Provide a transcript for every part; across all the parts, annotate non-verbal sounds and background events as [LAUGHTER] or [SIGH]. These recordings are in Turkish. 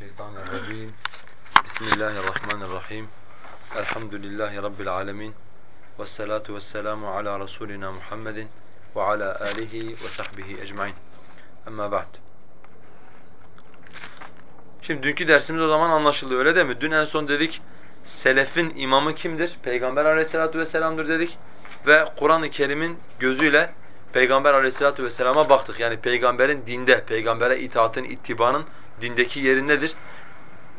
Mineşşeytanirracim. Bismillahirrahmanirrahim. Elhamdülillahi Rabbil alemin. Vessalatu vesselamu ala Resulina Muhammedin ve ala alihi ve sahbihi ecmain. Amma ba'd. Şimdi dünkü dersimiz o zaman anlaşıldı öyle değil mi? Dün en son dedik selefin imamı kimdir? Peygamber aleyhissalatu vesselam'dır dedik. Ve Kur'an-ı Kerim'in gözüyle Peygamber aleyhissalatu vesselama baktık. Yani peygamberin dinde, peygambere itaatın, ittibanın dindeki yeri nedir?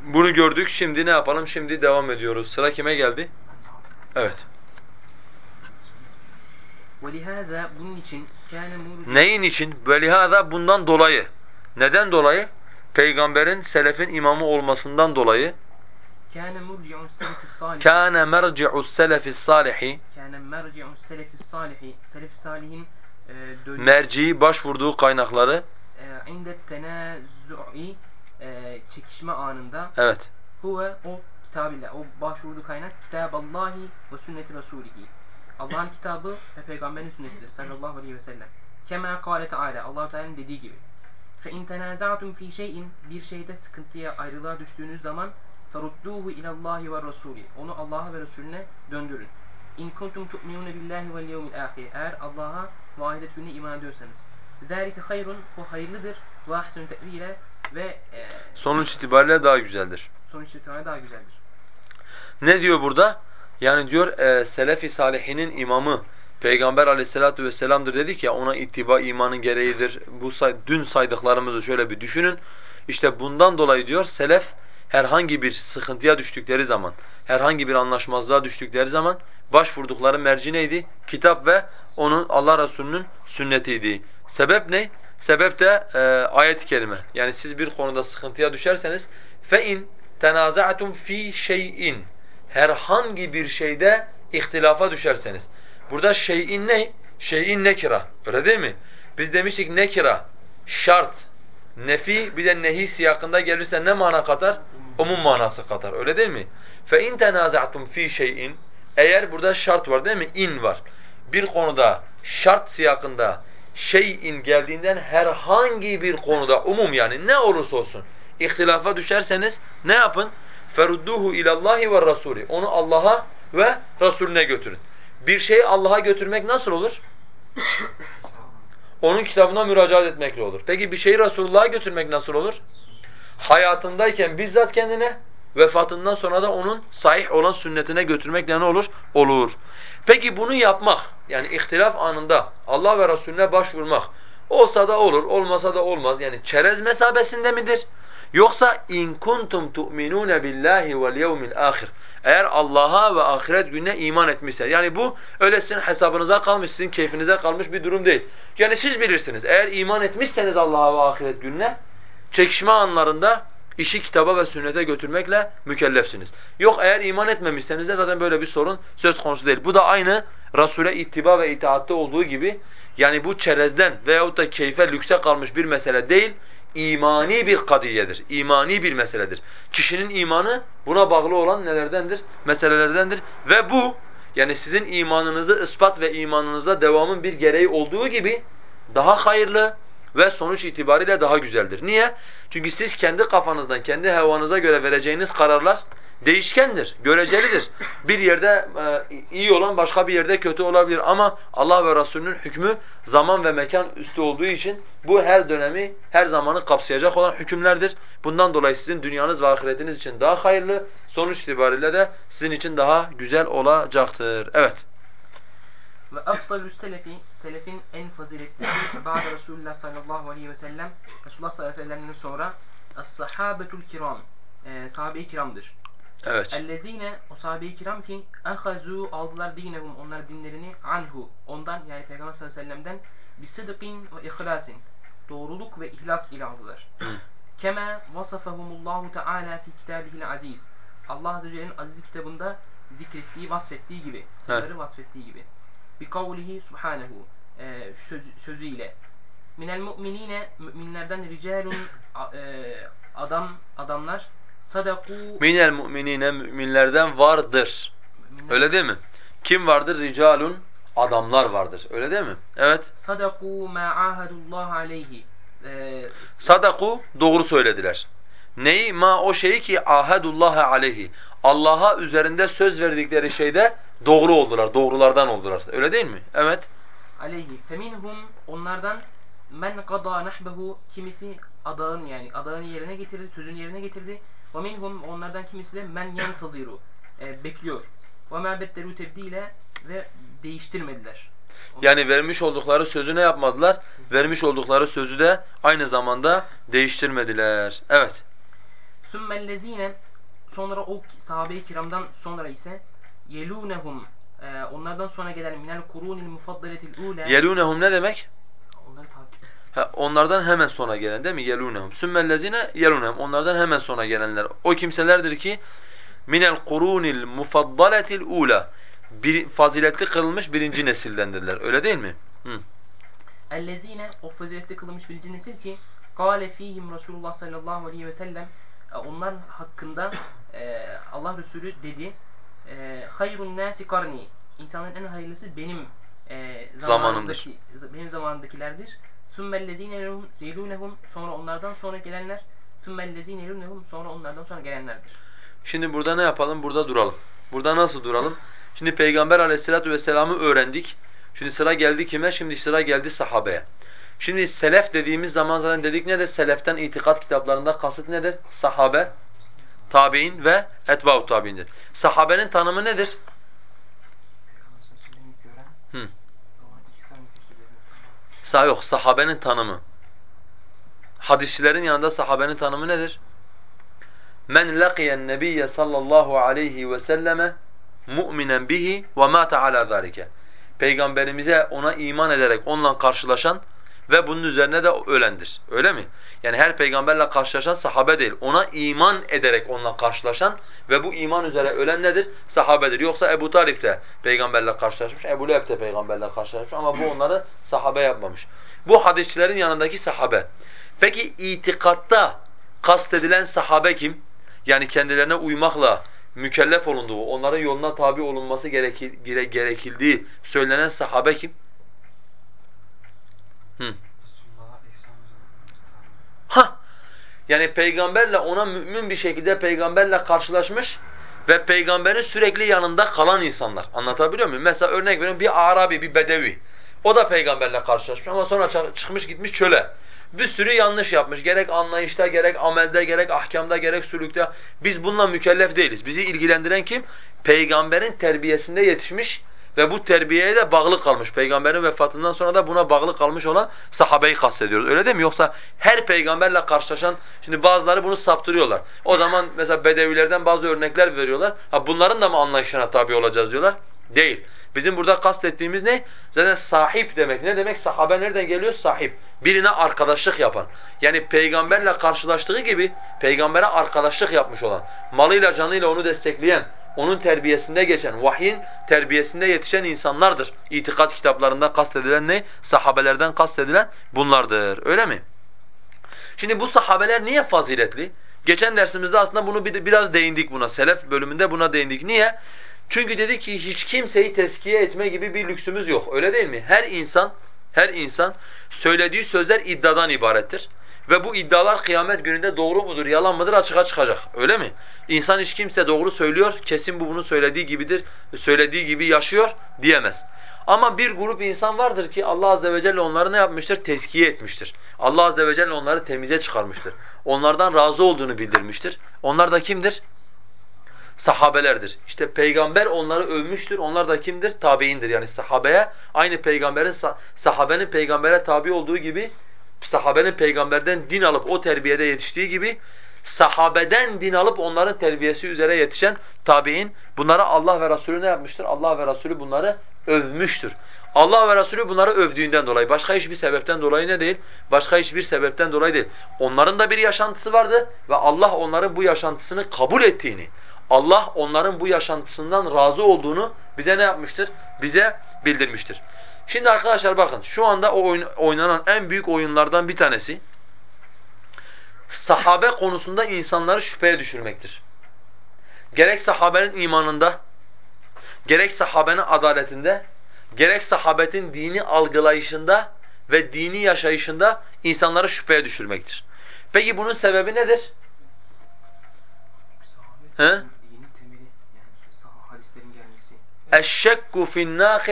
Bunu gördük. Şimdi ne yapalım? Şimdi devam ediyoruz. Sıra kime geldi? Evet. وَلِهَذَا bunun için كَانَ مُرْجِعٌ Neyin için? Velihâzâ bundan dolayı. Neden dolayı? Peygamberin selefin imamı olmasından dolayı. كَانَ مُرْجِعُ السَّلَفِ الصَّالِحِ Kâne merci'us selefis salihi. كَانَ مَرْجِعُ السَّلَفِ الصَّالِحِ Selef-i Salih'in e, dönüşü Merci başvurduğu kaynakları. ee, e, inde tenezu'i çekişme anında evet. huve o kitabillah o başvurdu kaynak kitaballahi ve sünneti resulihi Allah'ın kitabı ve peygamberin sünnetidir sallallahu aleyhi ve sellem. Kema kâle teâlâ Allah-u Teala'nın dediği gibi. Fe in tenaza'tum fi şey'in bir şeyde sıkıntıya ayrılığa düştüğünüz zaman ferudduhu ilallahi ve rasûli. Onu Allah'a ve Resulüne döndürün. İn kuntum tu'minûne billahi vel yevmil âhir. Eğer Allah'a ve ahiret gününe iman ediyorsanız. Zalike hayrun bu hayırlıdır ve ahsenu te'vile ve e, Sonuç itibariyle daha güzeldir. sonuç itibariyle daha güzeldir. Ne diyor burada? Yani diyor e, Selefi Salihinin imamı Peygamber aleyhissalatu vesselam'dır dedik ya ona ittiba imanın gereğidir. Bu say dün saydıklarımızı şöyle bir düşünün. İşte bundan dolayı diyor selef herhangi bir sıkıntıya düştükleri zaman, herhangi bir anlaşmazlığa düştükleri zaman başvurdukları merci neydi? Kitap ve onun Allah Resulü'nün sünnetiydi. Sebep ne? Sebep de e, ayet-i kerime. Yani siz bir konuda sıkıntıya düşerseniz in tenaza'tum fi şey'in herhangi bir şeyde ihtilafa düşerseniz. Burada şeyin ne? Şeyin nekira. Öyle değil mi? Biz demiştik nekira, şart, nefi bir de nehi siyakında gelirse ne mana katar? Umum manası katar. Öyle değil mi? İn tenaza'tum fi şey'in eğer burada şart var değil mi? İn var. Bir konuda şart siyakında şeyin geldiğinden herhangi bir konuda umum yani ne olursa olsun ihtilafa düşerseniz ne yapın? ferudduhu ilallahi ve rasuli. Onu Allah'a ve Resulüne götürün. Bir şeyi Allah'a götürmek nasıl olur? [LAUGHS] Onun kitabına müracaat etmekle olur. Peki bir şeyi Resulullah'a götürmek nasıl olur? Hayatındayken bizzat kendine, vefatından sonra da onun sahih olan sünnetine götürmekle ne olur? Olur. Peki bunu yapmak, yani ihtilaf anında Allah ve Resulüne başvurmak olsa da olur, olmasa da olmaz. Yani çerez mesabesinde midir? Yoksa in kuntum tu'minun billahi vel yevmil ahir. Eğer Allah'a ve ahiret gününe iman etmişseniz. Yani bu öyle sizin hesabınıza kalmış, sizin keyfinize kalmış bir durum değil. Yani siz bilirsiniz. Eğer iman etmişseniz Allah'a ve ahiret gününe çekişme anlarında işi kitaba ve sünnete götürmekle mükellefsiniz. Yok eğer iman etmemişseniz de zaten böyle bir sorun söz konusu değil. Bu da aynı Rasule ittiba ve itaatte olduğu gibi yani bu çerezden veyahut da keyfe lükse kalmış bir mesele değil imani bir kadiyedir. İmani bir meseledir. Kişinin imanı buna bağlı olan nelerdendir? Meselelerdendir. Ve bu yani sizin imanınızı ispat ve imanınızda devamın bir gereği olduğu gibi daha hayırlı ve sonuç itibariyle daha güzeldir. Niye? Çünkü siz kendi kafanızdan, kendi hevanıza göre vereceğiniz kararlar değişkendir, görecelidir. Bir yerde e, iyi olan başka bir yerde kötü olabilir ama Allah ve Resulünün hükmü zaman ve mekan üstü olduğu için bu her dönemi, her zamanı kapsayacak olan hükümlerdir. Bundan dolayı sizin dünyanız ve ahiretiniz için daha hayırlı, sonuç itibariyle de sizin için daha güzel olacaktır. Evet. Ve afdalü selefi, selefin en faziletlisi ba'de Resulullah sallallahu aleyhi ve sellem, Resulullah sallallahu aleyhi ve sellem'den sonra as-sahabetul kiram, e, sahabe-i kiramdır. Evet. Ellezine o sahabe-i kiram ki ahazu aldılar dinehum onlar dinlerini anhu ondan yani Peygamber sallallahu aleyhi ve sellem'den bi ve ihlasin doğruluk ve ihlas ile aldılar. [CLEARS THROAT] Kema vasafahumullahu teala fi kitabihil aziz. Allah azze ve celle'nin aziz kitabında zikrettiği, vasfettiği gibi, onları vasfettiği gibi. Bi kavlihi subhanehu e, söz, sözüyle. Minel mu'minine müminlerden ricalun e, adam adamlar sadaku Minel mu'minine müminlerden vardır. müminler- Öyle değil mi? Kim vardır? Ricalun adamlar vardır. Öyle değil mi? Evet. sadaku ma ahadullah aleyhi. Ee, Sadaku doğru söylediler. Neyi? Ma o şeyi ki ahadullahi aleyhi. Allah'a üzerinde söz verdikleri şeyde doğru oldular, doğrulardan oldular. Öyle değil mi? Evet. Aleyhi. Feminhum onlardan men qada nahbehu kimisi adağın yani adağını yerine getirdi, sözünü yerine getirdi. Ve minhum onlardan kimisi de men yantaziru. E, bekliyor. Ve ma bedderu tebdile ve değiştirmediler. Yani vermiş oldukları sözü ne yapmadılar? Vermiş oldukları sözü de aynı zamanda değiştirmediler. Evet. Sümmellezine sonra o sahabe-i kiramdan sonra ise yelunehum e, onlardan sonra gelen minel kurunil mufaddaletil ula Yelunehum ne demek? onları takip Ha, onlardan hemen sonra gelen değil mi? Yelunehum. Sümmellezine yelunehum. Onlardan hemen sonra gelenler. O kimselerdir ki minel kurunil mufaddaletil ula. Bir, faziletli kılınmış birinci nesildendirler. Öyle değil mi? Hı. Ellezine o faziletli kılınmış birinci nesil ki Kale fihim Resulullah sallallahu aleyhi ve sellem onlar hakkında e, Allah Resulü dedi e, hayrun nasi karni insanların en hayırlısı benim e, Zamanımdır. zamanımdaki benim zamanımdakilerdir. Sümmellezine yelunehum sonra onlardan sonra gelenler Sümmellezine yelunehum sonra onlardan sonra gelenlerdir. Şimdi burada ne yapalım? Burada duralım. Burada nasıl duralım? Şimdi Peygamber aleyhissalatu vesselam'ı öğrendik. Şimdi sıra geldi kime? Şimdi sıra geldi sahabeye. Şimdi selef dediğimiz zaman zaten dedik nedir? Seleften itikat kitaplarında kasıt nedir? Sahabe, tabi'in ve etba'u tabi'indir. Sahabenin tanımı nedir? Hı. Sa yok, sahabenin tanımı. Hadisçilerin yanında sahabenin tanımı nedir? Men laqiyen nebiyye sallallahu aleyhi ve selleme mu'minen bihi ve mâte alâ zâlike. Peygamberimize ona iman ederek onunla karşılaşan ve bunun üzerine de ölendir. Öyle mi? Yani her peygamberle karşılaşan sahabe değil. Ona iman ederek onunla karşılaşan ve bu iman üzere ölen nedir? Sahabedir. Yoksa Ebu Talip de peygamberle karşılaşmış, Ebu Leheb de peygamberle karşılaşmış ama bu onları sahabe yapmamış. Bu hadisçilerin yanındaki sahabe. Peki itikatta kastedilen sahabe kim? Yani kendilerine uymakla mükellef olunduğu, onların yoluna tabi olunması gerekil, gere, gerekildiği söylenen sahabe kim? Hı. Ha. Yani peygamberle ona mümin bir şekilde peygamberle karşılaşmış ve peygamberin sürekli yanında kalan insanlar. Anlatabiliyor muyum? Mesela örnek veriyorum bir Arabi, bir Bedevi. O da peygamberle karşılaşmış ama sonra çıkmış gitmiş çöle. Bir sürü yanlış yapmış. Gerek anlayışta, gerek amelde, gerek ahkamda, gerek sülükte. Biz bununla mükellef değiliz. Bizi ilgilendiren kim? Peygamberin terbiyesinde yetişmiş ve bu terbiyeye de bağlı kalmış. Peygamberin vefatından sonra da buna bağlı kalmış olan sahabeyi kastediyoruz. Öyle değil mi? Yoksa her peygamberle karşılaşan, şimdi bazıları bunu saptırıyorlar. O zaman mesela bedevilerden bazı örnekler veriyorlar. Ha bunların da mı anlayışına tabi olacağız diyorlar? Değil. Bizim burada kastettiğimiz ne? Zaten sahip demek. Ne demek? Sahabe nereden geliyor? Sahip. Birine arkadaşlık yapan. Yani peygamberle karşılaştığı gibi peygambere arkadaşlık yapmış olan, malıyla canıyla onu destekleyen, onun terbiyesinde geçen, vahyin terbiyesinde yetişen insanlardır. İtikat kitaplarında kastedilen ne? Sahabelerden kastedilen bunlardır. Öyle mi? Şimdi bu sahabeler niye faziletli? Geçen dersimizde aslında bunu bir, biraz değindik buna. Selef bölümünde buna değindik. Niye? Çünkü dedi ki hiç kimseyi teskiye etme gibi bir lüksümüz yok. Öyle değil mi? Her insan, her insan söylediği sözler iddiadan ibarettir. Ve bu iddialar kıyamet gününde doğru mudur, yalan mıdır açığa çıkacak. Öyle mi? İnsan hiç kimse doğru söylüyor, kesin bu bunu söylediği gibidir, söylediği gibi yaşıyor diyemez. Ama bir grup insan vardır ki Allah azze ve celle onları ne yapmıştır? Teskiye etmiştir. Allah azze ve celle onları temize çıkarmıştır. Onlardan razı olduğunu bildirmiştir. Onlar da kimdir? sahabelerdir. İşte peygamber onları övmüştür. Onlar da kimdir? Tabiindir. Yani sahabeye aynı peygamberin sahabenin peygambere tabi olduğu gibi sahabenin peygamberden din alıp o terbiyede yetiştiği gibi sahabeden din alıp onların terbiyesi üzere yetişen tabiin bunlara Allah ve Resulü ne yapmıştır? Allah ve Resulü bunları övmüştür. Allah ve Resulü bunları övdüğünden dolayı, başka hiçbir sebepten dolayı ne değil? Başka hiçbir sebepten dolayı değil. Onların da bir yaşantısı vardı ve Allah onların bu yaşantısını kabul ettiğini, Allah onların bu yaşantısından razı olduğunu bize ne yapmıştır? Bize bildirmiştir. Şimdi arkadaşlar bakın şu anda o oyun, oynanan en büyük oyunlardan bir tanesi sahabe konusunda insanları şüpheye düşürmektir. Gerek sahabenin imanında, gerek sahabenin adaletinde, gerek sahabetin dini algılayışında ve dini yaşayışında insanları şüpheye düşürmektir. Peki bunun sebebi nedir? He? Temeli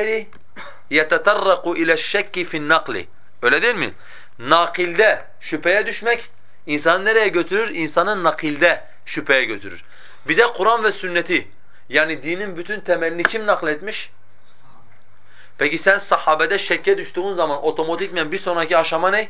yani sah- hadislerin gelmesi. اَشَّكُّ فِي النَّاقِلِ يَتَتَرَّقُ اِلَى الشَّكِّ فِي النَّقْلِ Öyle değil mi? Nakilde şüpheye düşmek insanı nereye götürür? İnsanı nakilde şüpheye götürür. Bize Kur'an ve sünneti yani dinin bütün temelini kim nakletmiş? Sahabe. Peki sen sahabede şekke düştüğün zaman otomatikmen bir sonraki aşama ne?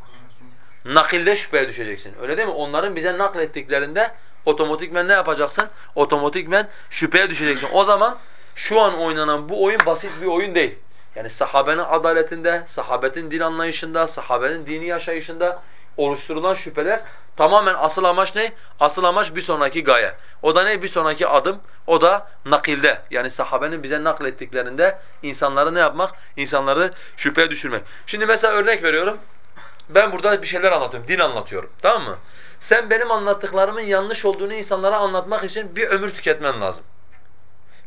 Kur'an ve sünnet. nakilde şüpheye düşeceksin. Öyle değil mi? Onların bize naklettiklerinde otomatikmen ne yapacaksın? Otomatikmen şüpheye düşeceksin. O zaman şu an oynanan bu oyun basit bir oyun değil. Yani sahabenin adaletinde, sahabetin din anlayışında, sahabenin dini yaşayışında oluşturulan şüpheler tamamen asıl amaç ne? Asıl amaç bir sonraki gaye. O da ne? Bir sonraki adım. O da nakilde. Yani sahabenin bize naklettiklerinde insanları ne yapmak? İnsanları şüpheye düşürmek. Şimdi mesela örnek veriyorum. Ben burada bir şeyler anlatıyorum, din anlatıyorum. Tamam mı? Sen benim anlattıklarımın yanlış olduğunu insanlara anlatmak için bir ömür tüketmen lazım.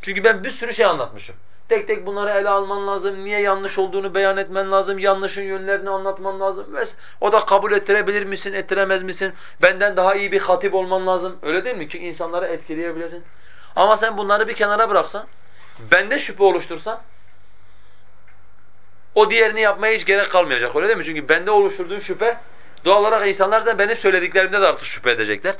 Çünkü ben bir sürü şey anlatmışım. Tek tek bunları ele alman lazım. Niye yanlış olduğunu beyan etmen lazım. Yanlışın yönlerini anlatman lazım. Ve o da kabul ettirebilir misin, ettiremez misin? Benden daha iyi bir hatip olman lazım. Öyle değil mi? Ki insanları etkileyebilesin. Ama sen bunları bir kenara bıraksan, bende şüphe oluştursan, o diğerini yapmaya hiç gerek kalmayacak öyle değil mi? Çünkü bende oluşturduğun şüphe doğal olarak insanlar da benim söylediklerimde de artık şüphe edecekler.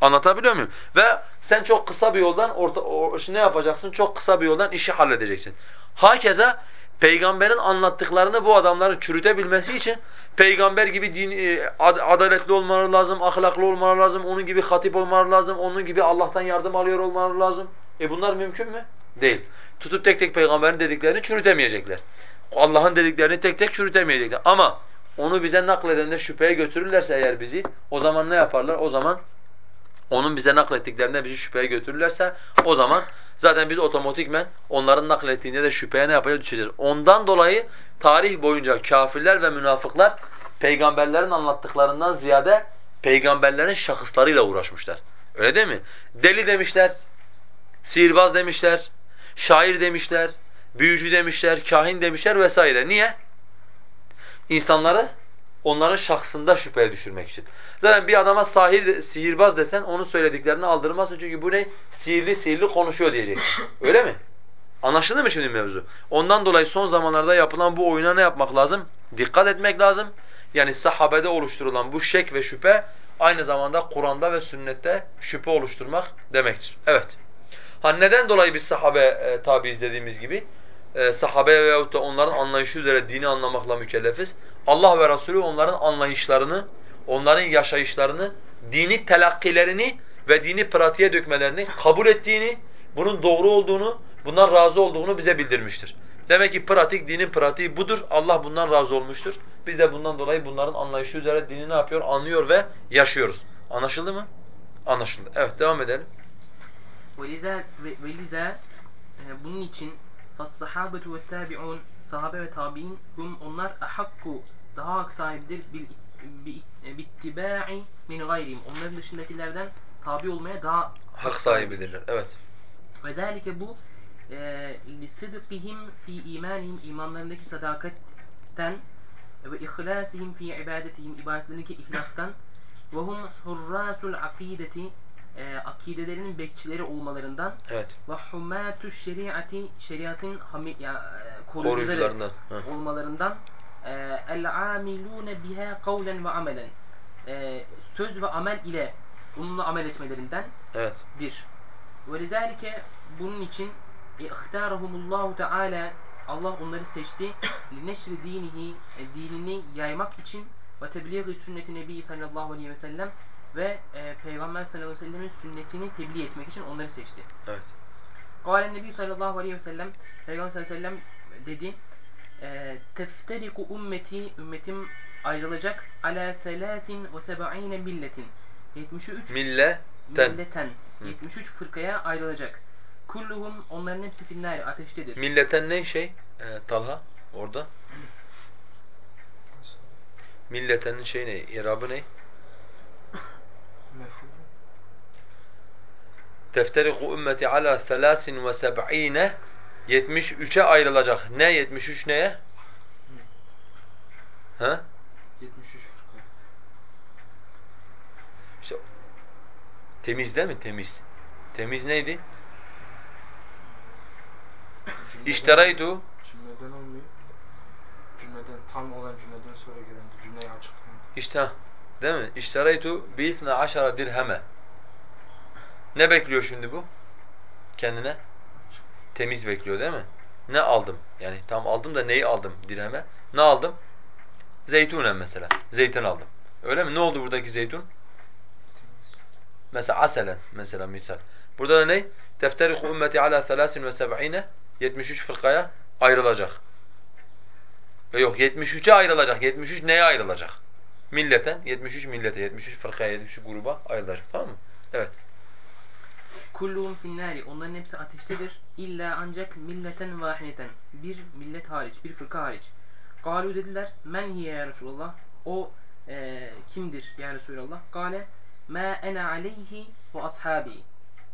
Anlatabiliyor muyum? Ve sen çok kısa bir yoldan orta, o, ne yapacaksın? Çok kısa bir yoldan işi halledeceksin. Hakeza peygamberin anlattıklarını bu adamların çürütebilmesi için peygamber gibi din, e, ad, adaletli olmaları lazım, ahlaklı olmaları lazım, onun gibi hatip olmaları lazım, onun gibi Allah'tan yardım alıyor olmaları lazım. E bunlar mümkün mü? Değil. Tutup tek tek peygamberin dediklerini çürütemeyecekler. Allah'ın dediklerini tek tek çürütemeyecekler. Ama onu bize nakledende şüpheye götürürlerse eğer bizi, o zaman ne yaparlar? O zaman onun bize naklettiklerinde bizi şüpheye götürürlerse o zaman zaten biz otomatikmen onların naklettiğinde de şüpheye ne yapacağız düşeceğiz. Ondan dolayı tarih boyunca kafirler ve münafıklar peygamberlerin anlattıklarından ziyade peygamberlerin şahıslarıyla uğraşmışlar. Öyle değil mi? Deli demişler, sihirbaz demişler, şair demişler, büyücü demişler, kahin demişler vesaire. Niye? İnsanları onların şahsında şüpheye düşürmek için. Zaten bir adama sahir, sihirbaz desen onun söylediklerini aldırmazsın çünkü bu ne? Sihirli sihirli konuşuyor diyecek. Öyle mi? Anlaşıldı mı şimdi mevzu? Ondan dolayı son zamanlarda yapılan bu oyuna ne yapmak lazım? Dikkat etmek lazım. Yani sahabede oluşturulan bu şek ve şüphe aynı zamanda Kur'an'da ve sünnette şüphe oluşturmak demektir. Evet. Ha neden dolayı biz sahabe e, tabiiz dediğimiz gibi? E, sahabe veyahut da onların anlayışı üzere dini anlamakla mükellefiz. Allah ve Resulü onların anlayışlarını, onların yaşayışlarını, dini telakkilerini ve dini pratiğe dökmelerini kabul ettiğini, bunun doğru olduğunu, bundan razı olduğunu bize bildirmiştir. Demek ki pratik, dinin pratiği budur. Allah bundan razı olmuştur. Biz de bundan dolayı bunların anlayışı üzere dini ne yapıyor? Anlıyor ve yaşıyoruz. Anlaşıldı mı? Anlaşıldı. Evet, devam edelim. وَلِذَا ve- وَلِذَا e, bunun için فَالصَّحَابَةُ وَالتَّابِعُونَ sahabe ve tabi'in hum onlar ahakku daha hak sahibidir bil bi- bittiba'i min gayrihim. Onların dışındakilerden tabi olmaya daha Hak sahibidirler. Evet. Ve zâlike bu e, lisidqihim fi imanihim imanlarındaki sadakatten ve ihlasihim fi ibadetihim ibadetlerindeki ihlastan ve hum hurrasul akideti e, akidelerinin bekçileri olmalarından Evet. ve humatu şeriati şeriatın hami, ya, e, koruyucuları olmalarından e, el amilune biha kavlen ve amelen e, söz ve amel ile bununla amel etmelerinden Evet. dir. Ve lezalike bunun için ihtarahumullahu teala Allah onları seçti. [COUGHS] Li neşri dinihi e, dinini yaymak için ve tebliğ sünneti Nebi sallallahu aleyhi ve sellem ve e, Peygamber sallallahu aleyhi ve sellemin sünnetini tebliğ etmek için onları seçti. Evet. Kâlen Nebi sallallahu aleyhi ve sellem Peygamber sallallahu aleyhi ve sellem dedi e, tefteriku ümmeti ümmetim ayrılacak ala selasin ve seb'ine milletin 73 Milleten. milleten 73 fırkaya ayrılacak. Kulluhum onların hepsi finnari ateştedir. Milleten ne şey? Ee, Talha orada. Milletenin şey ne? İrabı ne? Tefteriku ümmeti ala thalasin ve seb'ine 73'e ayrılacak. Ne 73 neye? Ha? 73 fırka. İşte temiz değil mi? Temiz. Temiz neydi? İşteraytu Cümleden olmuyor. Cümleden tam olan cümleden sonra gelen cümleyi açıklayan. işte değil mi? İşteraytu bi ithna aşara dirheme. Ne bekliyor şimdi bu? Kendine? Temiz bekliyor değil mi? Ne aldım? Yani tam aldım da neyi aldım dirheme? Ne aldım? Zeytunen mesela. Zeytin aldım. Öyle mi? Ne oldu buradaki zeytun? Mesela aselen mesela misal. Burada da ne? Tefteriku ümmeti ala 73 73 fırkaya ayrılacak. E Yok 73'e ayrılacak. 73 neye ayrılacak? Milleten 73 millete, 73 fırkaya, 73 gruba ayrılacak. Tamam mı? Evet. Kulluhum finnari. Onların hepsi ateştedir. İlla ancak milleten vahideten. Bir millet hariç, bir fırka hariç. Galu dediler. Men hiye ya Resulallah. O e, kimdir ya Resulallah? Gale ma ene aleyhi ve ashabi.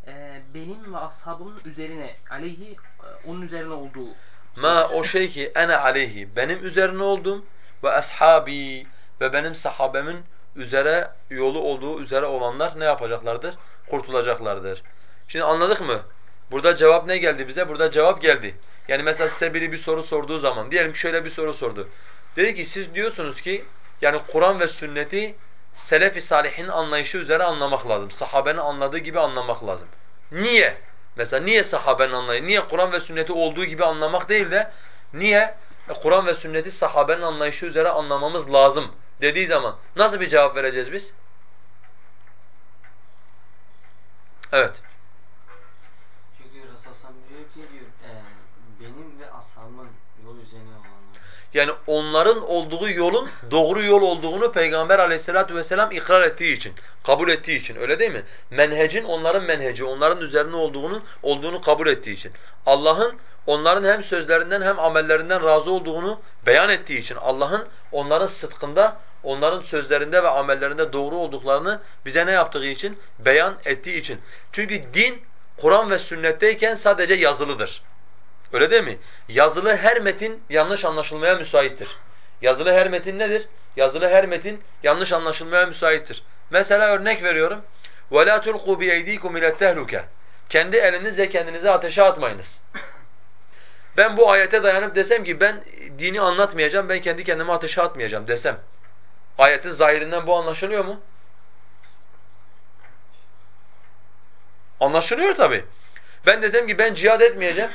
E, benim ve ashabımın üzerine aleyhi e, onun üzerine olduğu. Ma o şey ki ene aleyhi benim üzerine olduğum ve ashabi ve benim sahabemin üzere yolu olduğu üzere olanlar ne yapacaklardır? Kurtulacaklardır. Şimdi anladık mı? Burada cevap ne geldi bize? Burada cevap geldi. Yani mesela size biri bir soru sorduğu zaman diyelim ki şöyle bir soru sordu. Dedi ki siz diyorsunuz ki yani Kur'an ve sünneti selef-i salihin anlayışı üzere anlamak lazım. Sahabenin anladığı gibi anlamak lazım. Niye? Mesela niye sahabenin anlayışı? Niye Kur'an ve sünneti olduğu gibi anlamak değil de niye e, Kur'an ve sünneti sahabenin anlayışı üzere anlamamız lazım dediği zaman nasıl bir cevap vereceğiz biz? Evet. Çünkü Resulullah diyor ki diyor e, benim ve ashabımın yol üzerine olanlar. Yani onların olduğu yolun doğru yol olduğunu Peygamber aleyhissalatu vesselam ikrar ettiği için, kabul ettiği için öyle değil mi? Menhecin onların menheci, onların üzerine olduğunu olduğunu kabul ettiği için. Allah'ın onların hem sözlerinden hem amellerinden razı olduğunu beyan ettiği için. Allah'ın onların sıdkında, onların sözlerinde ve amellerinde doğru olduklarını bize ne yaptığı için? Beyan ettiği için. Çünkü din Kur'an ve sünnetteyken sadece yazılıdır. Öyle değil mi? Yazılı her metin yanlış anlaşılmaya müsaittir. Yazılı her metin nedir? Yazılı her metin yanlış anlaşılmaya müsaittir. Mesela örnek veriyorum. وَلَا تُلْقُوا بِيَيْد۪يكُمْ اِلَى التَّهْلُكَ Kendi elinizle kendinizi ateşe atmayınız. Ben bu ayete dayanıp desem ki ben dini anlatmayacağım, ben kendi kendime ateşe atmayacağım desem. Ayetin zahirinden bu anlaşılıyor mu? Anlaşılıyor tabi. Ben desem ki ben cihad etmeyeceğim.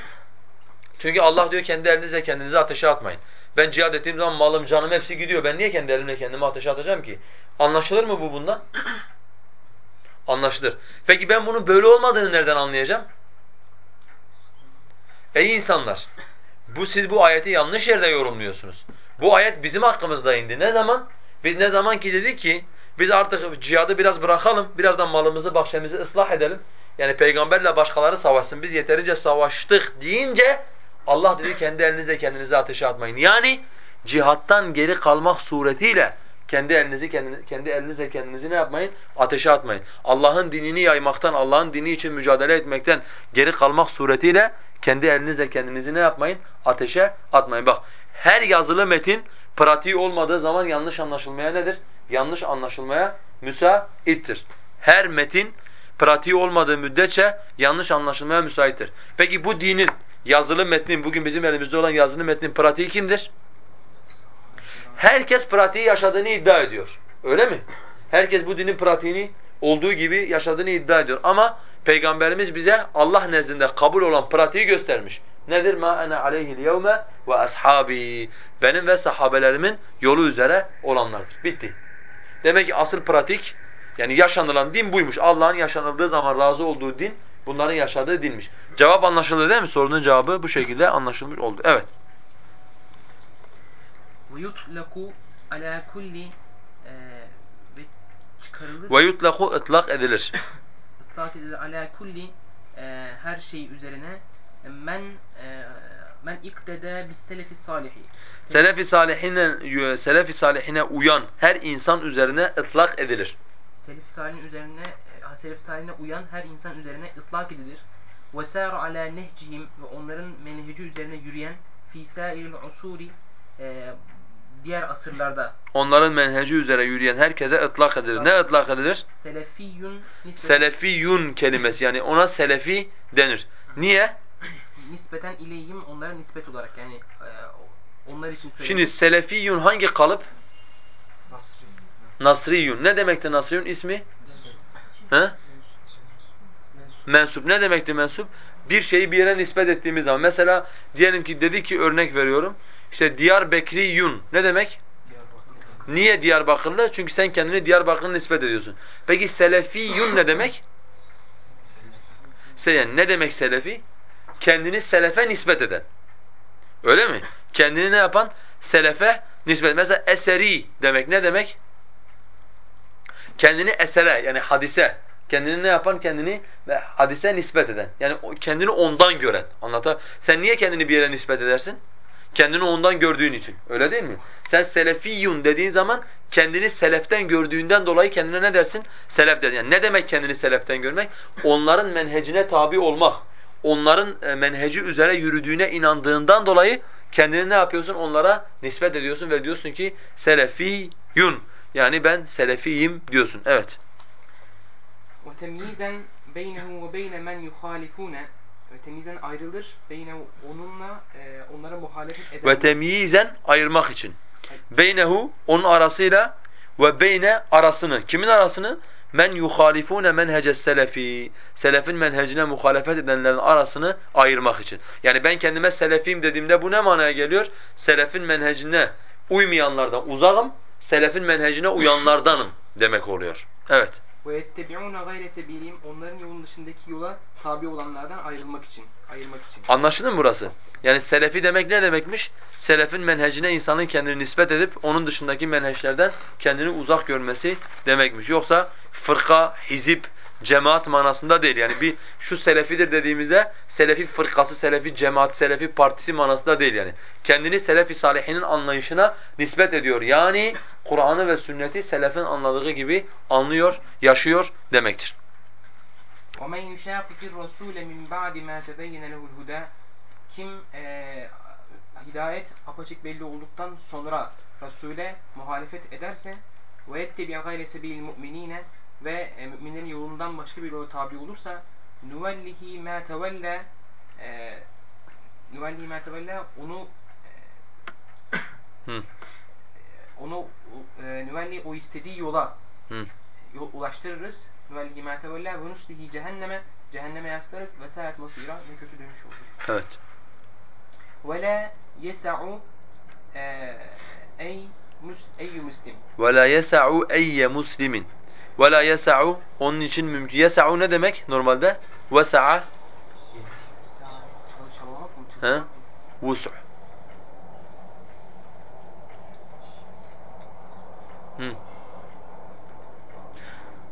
Çünkü Allah diyor kendi elinizle kendinizi ateşe atmayın. Ben cihad ettiğim zaman malım, canım hepsi gidiyor. Ben niye kendi elimle kendimi ateşe atacağım ki? Anlaşılır mı bu bundan? [CLEARS THROAT] Anlaşılır. Peki ben bunun böyle olmadığını nereden anlayacağım? Ey insanlar! Bu siz bu ayeti yanlış yerde yorumluyorsunuz. Bu ayet bizim hakkımızda indi. Ne zaman? Biz ne zaman ki dedik ki biz artık cihadı biraz bırakalım, biraz da malımızı, bahçemizi ıslah edelim. Yani peygamberle başkaları savaşsın, biz yeterince savaştık deyince Allah dedi kendi elinizle kendinizi ateşe atmayın. Yani cihattan geri kalmak suretiyle kendi elinizi kendi, kendi elinizle kendinizi ne yapmayın? Ateşe atmayın. Allah'ın dinini yaymaktan, Allah'ın dini için mücadele etmekten geri kalmak suretiyle kendi elinizle kendinizi ne yapmayın? Ateşe atmayın. Bak her yazılı metin pratiği olmadığı zaman yanlış anlaşılmaya nedir? Yanlış anlaşılmaya müsaittir. Her metin pratiği olmadığı müddetçe yanlış anlaşılmaya müsaittir. Peki bu dinin yazılı metnin, bugün bizim elimizde olan yazılı metnin pratiği kimdir? Herkes pratiği yaşadığını iddia ediyor. Öyle mi? Herkes bu dinin pratiğini olduğu gibi yaşadığını iddia ediyor. Ama Peygamberimiz bize Allah nezdinde kabul olan pratiği göstermiş. Nedir? Ma ana aleyhi'l yevme ve ashabi. Benim ve sahabelerimin yolu üzere olanlardır. Bitti. Demek ki asıl pratik yani yaşanılan din buymuş. Allah'ın yaşanıldığı zaman razı olduğu din bunların yaşadığı dinmiş. Cevap anlaşıldı değil mi? Sorunun cevabı bu şekilde anlaşılmış oldu. Evet. Kulli e, ve çıkarılır. Ve yutlaku ıtlak edilir. [COUGHS] İtlak edilir ala kulli e, her şey üzerine men e, men iktede bis selefi salihi. Selefi salihine selefi salihine uyan her insan üzerine ıtlak edilir. Selef salihin üzerine e, selef salihine uyan her insan üzerine ıtlak edilir. Ve sâru ala nehcihim ve onların menheci üzerine yürüyen fi sâiril usuri e, diğer asırlarda Onların menheci üzere yürüyen herkese ıtlak edilir. Ne ıtlak edilir? selefiyyun nispeten, Selefiyun kelimesi yani ona selefi denir. Niye? Nispeten ileyhim onlara nispet olarak yani e, onlar için söylüyorum. Şimdi selefiyun hangi kalıp? Nasri. Nasriyun. Ne demekti Nasriyun ismi? He? Mensup. Ne demekti mensup? Bir şeyi bir yere nispet ettiğimiz zaman. Mesela diyelim ki dedi ki örnek veriyorum. İşte Diyarbekriyun. Ne demek? Diyarbakır. Niye Diyarbakırlı? Çünkü sen kendini Diyarbakır'a nispet ediyorsun. Peki Selefiyun ne demek? Se- yani ne demek Selefi? Kendini Selefe nispet eden. Öyle mi? Kendini ne yapan? Selefe nispet. Mesela eseri demek ne demek? Kendini esere yani hadise. Kendini ne yapan? Kendini ve hadise nispet eden. Yani kendini ondan gören. Anlata. Sen niye kendini bir yere nispet edersin? Kendini ondan gördüğün için. Öyle değil mi? Sen selefiyun dediğin zaman kendini seleften gördüğünden dolayı kendine ne dersin? Selef dersin. Yani ne demek kendini seleften görmek? Onların menhecine tabi olmak Onların e, menheci üzere yürüdüğüne inandığından dolayı kendini ne yapıyorsun? Onlara nispet ediyorsun ve diyorsun ki selefiyun. Yani ben selefiyim diyorsun. Evet. وَتَمْيِيزًا بَيْنَهُ وَبَيْنَ مَنْ يُخَالِفُونَ ve temyizen ayrılır beyne onunla e, onlara muhalefet eden Ve temyizen ayırmak için. Beynehu onun arasıyla ve beyne arasını. Kimin arasını? Men yuhalifune menheces selefi. Selefin menhecine muhalefet edenlerin arasını ayırmak için. Yani ben kendime selefiyim dediğimde bu ne manaya geliyor? Selefin menhecine uymayanlardan uzağım, selefin menhecine uyanlardanım demek oluyor. Evet. Ve yettebi'ûne gayre sebilihim onların yolun dışındaki yola tabi olanlardan ayrılmak için ayırmak için. Anlaşıldı mı burası? Yani selefi demek ne demekmiş? Selefin menhecine insanın kendini nispet edip onun dışındaki menheçlerden kendini uzak görmesi demekmiş. Yoksa fırka, hizip, cemaat manasında değil. Yani bir şu selefidir dediğimizde selefi fırkası, selefi cemaat, selefi partisi manasında değil yani. Kendini selefi salihinin anlayışına nispet ediyor. Yani Kur'an'ı ve sünneti selefin anladığı gibi anlıyor, yaşıyor demektir. وَمَنْ يُشَاقِقِ الرَّسُولَ مِنْ بَعْدِ مَا تَبَيَّنَ لَهُ الْهُدَى Kim e, hidayet apaçık belli olduktan sonra Resul'e muhalefet ederse وَيَتَّبِعَ غَيْرَ سَبِيلِ الْمُؤْمِنِينَ ve e, müminlerin yolundan başka bir yola tabi olursa nüvellihi ma tevelle e, nüvellihi ma tevelle onu e, e onu e, nüvelli o istediği yola yol, ulaştırırız. Nüvellihi ma tevelle ve nuslihi cehenneme cehenneme yaslarız ve saat masira ne kötü dönüş olur. Evet. Ve la yes'u e, ey ey muslim. Ve la yes'u ey muslimin. Ve la yes'u onun için mümkün. Yes'u ne demek normalde? Vesa'a Ha? Vus'u. Hı.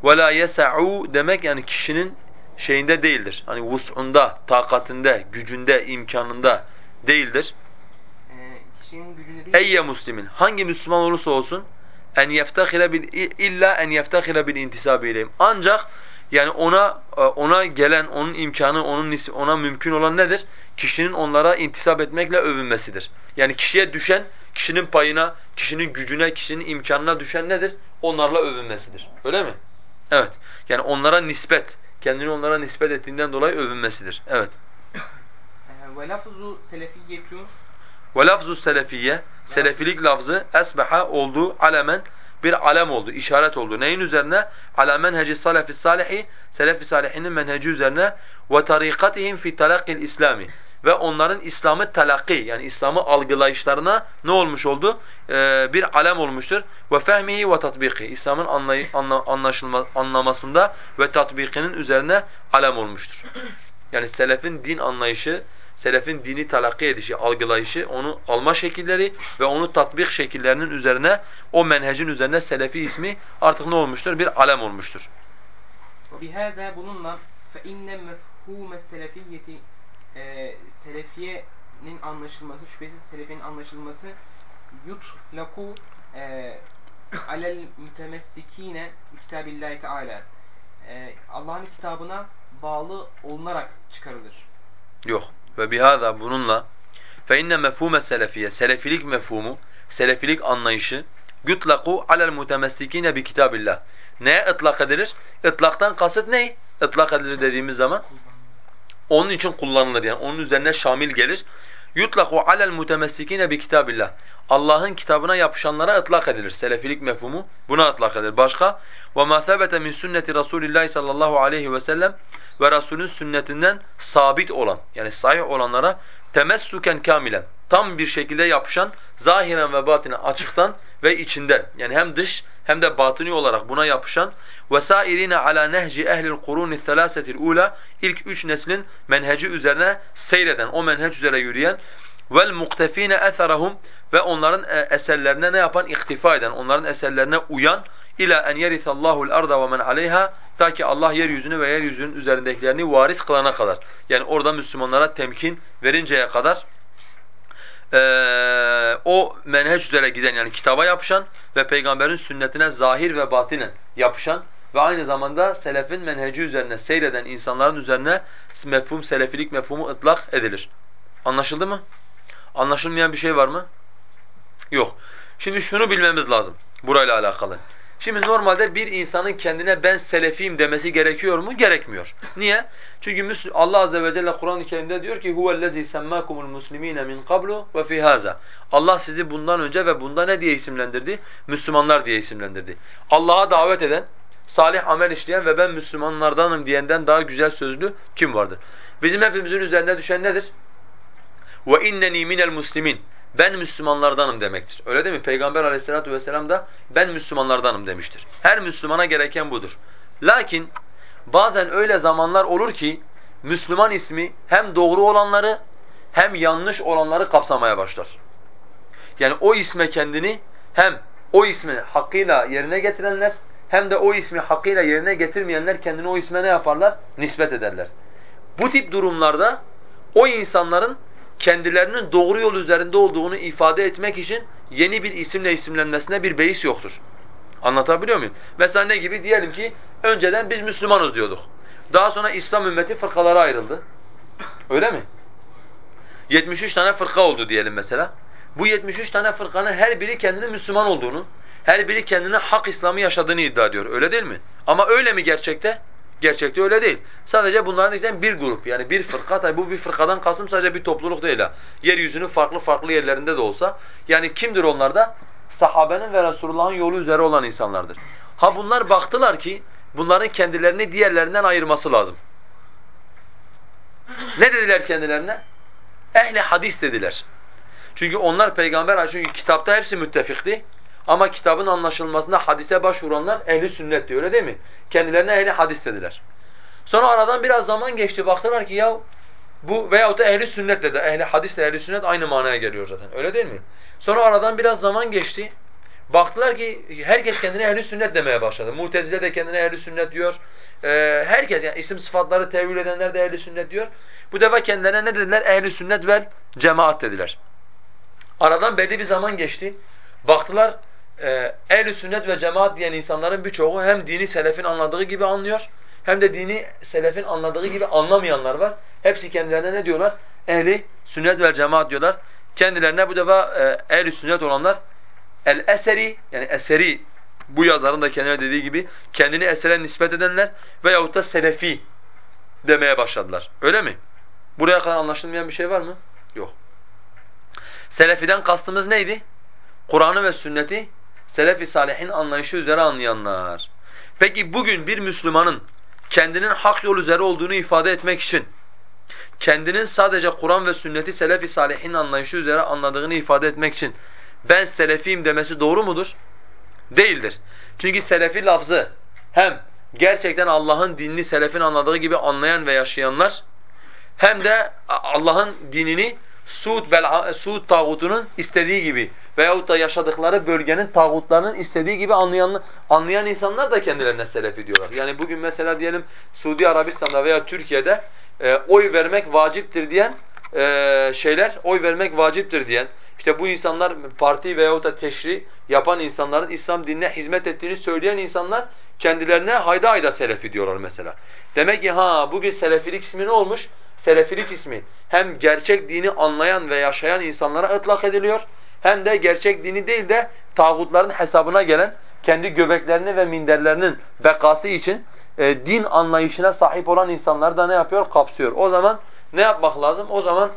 Ve demek yani kişinin şeyinde değildir. Hani vus'unda, takatinde, gücünde, imkanında değildir. Ee, kişinin gücünde değil. Eyye muslimin. Hangi Müslüman olursa olsun en yeftahire bil illa en yeftahire bil intisabi ileyhim. Ancak yani ona ona gelen onun imkanı onun ona mümkün olan nedir? Kişinin onlara intisap etmekle övünmesidir. Yani kişiye düşen kişinin payına, kişinin gücüne, kişinin imkanına düşen nedir? Onlarla övünmesidir. Öyle mi? Evet. Yani onlara nispet, kendini onlara nispet ettiğinden dolayı övünmesidir. Evet. E, [COUGHS] ve lafzu selefiyyetu Ve lafzu selefiye, selefilik lafzı esbeha oldu, alemen bir alem oldu, işaret oldu. Neyin üzerine? Ala menheci salefi salihi, selefi salihinin menheci üzerine ve tarikatihim fi talaqqil islami ve onların İslam'ı telakki yani İslam'ı algılayışlarına ne olmuş oldu? Ee, bir alem olmuştur. Ve fehmihi ve tatbiki. İslam'ın anla anlaşılma anlamasında ve tatbikinin üzerine alem olmuştur. Yani selefin din anlayışı, selefin dini talakki edişi, algılayışı, onu alma şekilleri ve onu tatbik şekillerinin üzerine, o menhecin üzerine selefi ismi artık ne olmuştur? Bir alem olmuştur. bihâzâ bununla mefhûme selefiyyeti e, selefiyenin anlaşılması, şüphesiz selefinin anlaşılması yutlaku e, alel mütemessikine kitabillahi teala e, Allah'ın kitabına bağlı olunarak çıkarılır. Yok. Ve bihâzâ bununla fe inne mefhûme selefiye, selefilik mefhumu selefilik anlayışı yutlaku alel mutemessikine bi kitabillah. Neye ıtlak edilir? Itlaktan kasıt ne? Itlak edilir dediğimiz zaman onun için kullanılır yani onun üzerine şamil gelir. Yutlaku alel mutemessikine bi kitabillah. Allah'ın kitabına yapışanlara ıtlak edilir. Selefilik mefhumu buna ıtlak edilir. Başka ve ma min sünneti Rasulillah sallallahu aleyhi ve sellem ve Resulün sünnetinden sabit olan yani sahih olanlara temessuken kamilen tam bir şekilde yapışan zahiren ve batinen açıktan ve içinden yani hem dış hem de batini olarak buna yapışan vesairine ala nehci ehlil kuruni thalasetil ula ilk üç neslin menheci üzerine seyreden o menheç üzere yürüyen vel muktefine etherahum ve onların e, eserlerine ne yapan iktifa eden onların eserlerine uyan ila en yerisallahu arda ve men aleyha ta ki Allah yeryüzünü ve yeryüzünün üzerindekilerini varis kılana kadar. Yani orada Müslümanlara temkin verinceye kadar ee, o menheç üzere giden yani kitaba yapışan ve peygamberin sünnetine zahir ve batinen yapışan ve aynı zamanda selefin menheci üzerine seyreden insanların üzerine mefhum selefilik mefhumu ıtlak edilir. Anlaşıldı mı? Anlaşılmayan bir şey var mı? Yok. Şimdi şunu bilmemiz lazım burayla alakalı. Şimdi normalde bir insanın kendine ben selefiyim demesi gerekiyor mu? Gerekmiyor. Niye? Çünkü Allah azze ve celle Kur'an-ı Kerim'de diyor ki huvellezî semmâkumul muslimîne min qablu ve fî hâzâ. Allah sizi bundan önce ve bunda ne diye isimlendirdi? Müslümanlar diye isimlendirdi. Allah'a davet eden, salih amel işleyen ve ben Müslümanlardanım diyenden daha güzel sözlü kim vardır? Bizim hepimizin üzerine düşen nedir? Ve inneni minel muslimin. Ben Müslümanlardanım demektir. Öyle değil mi? Peygamber aleyhissalatu vesselam da ben Müslümanlardanım demiştir. Her Müslümana gereken budur. Lakin bazen öyle zamanlar olur ki Müslüman ismi hem doğru olanları hem yanlış olanları kapsamaya başlar. Yani o isme kendini hem o ismi hakkıyla yerine getirenler hem de o ismi hakkıyla yerine getirmeyenler kendini o isme ne yaparlar? Nispet ederler. Bu tip durumlarda o insanların kendilerinin doğru yol üzerinde olduğunu ifade etmek için yeni bir isimle isimlenmesine bir beis yoktur. Anlatabiliyor muyum? Mesela ne gibi? Diyelim ki önceden biz Müslümanız diyorduk. Daha sonra İslam ümmeti fırkalara ayrıldı. Öyle mi? 73 tane fırka oldu diyelim mesela. Bu 73 tane fırkanın her biri kendinin Müslüman olduğunu, her biri kendine hak İslam'ı yaşadığını iddia ediyor. Öyle değil mi? Ama öyle mi gerçekte? Gerçekte öyle değil. Sadece bunların içinden bir grup yani bir fırka tabi bu bir fırkadan kastım sadece bir topluluk değil ha. Yeryüzünün farklı farklı yerlerinde de olsa. Yani kimdir onlar da? Sahabenin ve Resulullah'ın yolu üzere olan insanlardır. Ha bunlar baktılar ki bunların kendilerini diğerlerinden ayırması lazım. Ne dediler kendilerine? Ehli hadis dediler. Çünkü onlar peygamber çünkü kitapta hepsi müttefikti. Ama kitabın anlaşılmasında hadise başvuranlar ehli sünnet diyor öyle değil mi? Kendilerine ehli hadis dediler. Sonra aradan biraz zaman geçti baktılar ki ya bu veyahut da ehli sünnet dedi. Ehli hadisle ehli sünnet aynı manaya geliyor zaten. Öyle değil mi? Sonra aradan biraz zaman geçti. Baktılar ki herkes kendine ehli sünnet demeye başladı. Mutezile de kendine ehli sünnet diyor. Ee, herkes yani isim sıfatları tevil edenler de ehli sünnet diyor. Bu defa kendilerine ne dediler? Ehli sünnet ve cemaat dediler. Aradan belli bir zaman geçti. Baktılar e, ehl sünnet ve cemaat diyen insanların birçoğu hem dini selefin anladığı gibi anlıyor hem de dini selefin anladığı gibi anlamayanlar var. Hepsi kendilerine ne diyorlar? Ehli sünnet ve cemaat diyorlar. Kendilerine bu defa e, ehli sünnet olanlar el eseri yani eseri bu yazarın da kendine dediği gibi kendini esere nispet edenler veyahut da selefi demeye başladılar. Öyle mi? Buraya kadar anlaşılmayan bir şey var mı? Yok. Selefiden kastımız neydi? Kur'an'ı ve sünneti selef-i salihin anlayışı üzere anlayanlar. Peki bugün bir Müslümanın kendinin hak yol üzere olduğunu ifade etmek için kendinin sadece Kur'an ve sünneti selef-i salihin anlayışı üzere anladığını ifade etmek için ben selefiyim demesi doğru mudur? Değildir. Çünkü selefi lafzı hem gerçekten Allah'ın dinini selefin anladığı gibi anlayan ve yaşayanlar hem de Allah'ın dinini Suud, Suud tağutunun istediği gibi veyahut da yaşadıkları bölgenin tağutlarının istediği gibi anlayan, anlayan insanlar da kendilerine selefi diyorlar. Yani bugün mesela diyelim Suudi Arabistan'da veya Türkiye'de e, oy vermek vaciptir diyen e, şeyler, oy vermek vaciptir diyen, işte bu insanlar parti veyahut da teşri yapan insanların İslam dinine hizmet ettiğini söyleyen insanlar kendilerine hayda hayda selefi diyorlar mesela. Demek ki ha bugün selefilik ismi ne olmuş? Selefilik ismi hem gerçek dini anlayan ve yaşayan insanlara ıtlak ediliyor hem de gerçek dini değil de tağutların hesabına gelen kendi göbeklerini ve minderlerinin bekası için e, din anlayışına sahip olan insanlar da ne yapıyor? Kapsıyor. O zaman ne yapmak lazım? O zaman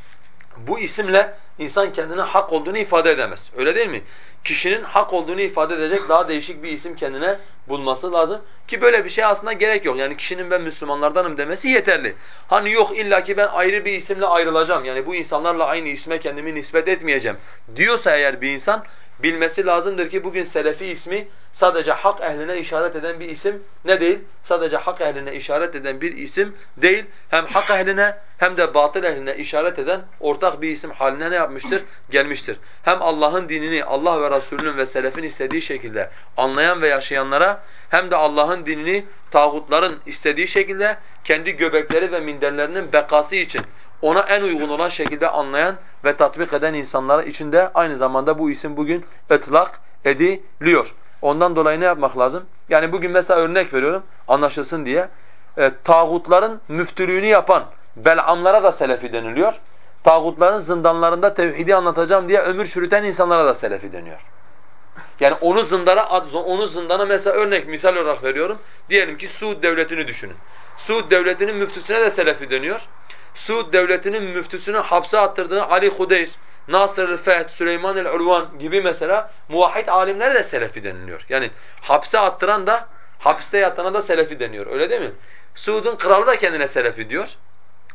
[CLEARS THROAT] bu isimle insan kendine hak olduğunu ifade edemez. Öyle değil mi? Kişinin hak olduğunu ifade edecek daha değişik bir isim kendine bulması lazım. Ki böyle bir şey aslında gerek yok. Yani kişinin ben Müslümanlardanım demesi yeterli. Hani yok illa ki ben ayrı bir isimle ayrılacağım. Yani bu insanlarla aynı isme kendimi nispet etmeyeceğim diyorsa eğer bir insan bilmesi lazımdır ki bugün Selefi ismi sadece hak ehline işaret eden bir isim ne değil? Sadece hak ehline işaret eden bir isim değil. Hem hak ehline hem de batıl ehline işaret eden ortak bir isim haline ne yapmıştır? Gelmiştir. Hem Allah'ın dinini Allah ve Resulünün ve selefin istediği şekilde anlayan ve yaşayanlara hem de Allah'ın dinini tağutların istediği şekilde kendi göbekleri ve minderlerinin bekası için ona en uygun olan şekilde anlayan ve tatbik eden insanlara içinde aynı zamanda bu isim bugün etlak ediliyor. Ondan dolayı ne yapmak lazım? Yani bugün mesela örnek veriyorum anlaşılsın diye. E, tağutların müftülüğünü yapan belamlara da selefi deniliyor. Tağutların zindanlarında tevhidi anlatacağım diye ömür çürüten insanlara da selefi deniyor. Yani onu zindana onu zindana mesela örnek misal olarak veriyorum. Diyelim ki Suud devletini düşünün. Suud devletinin müftüsüne de selefi deniyor. Suud devletinin müftüsünü hapse attırdığı Ali Hudeyr, Nasır Feth, Süleyman el-Ulvan gibi mesela muvahhid alimlere de selefi deniliyor. Yani hapse attıran da hapiste yatana da selefi deniyor. Öyle değil mi? Suud'un kralı da kendine selefi diyor.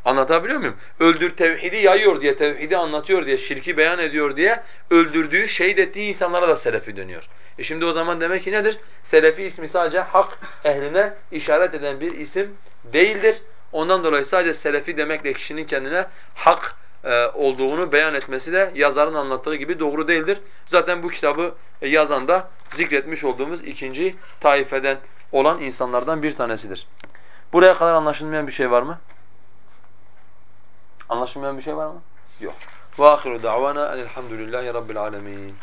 Anlatabiliyor muyum? Öldür tevhidi yayıyor diye, tevhidi anlatıyor diye, şirki beyan ediyor diye öldürdüğü, şehit ettiği insanlara da selefi dönüyor. E şimdi o zaman demek ki nedir? Selefi ismi sadece hak ehline işaret eden bir isim değildir. Ondan dolayı sadece selefi demekle kişinin kendine hak e, olduğunu beyan etmesi de yazarın anlattığı gibi doğru değildir. Zaten bu kitabı e, yazan da zikretmiş olduğumuz ikinci taifeden olan insanlardan bir tanesidir. Buraya kadar anlaşılmayan bir şey var mı? Anlaşılmayan bir şey var mı? Yok. وآخر دعوانا أن الحمد لله رب العالمين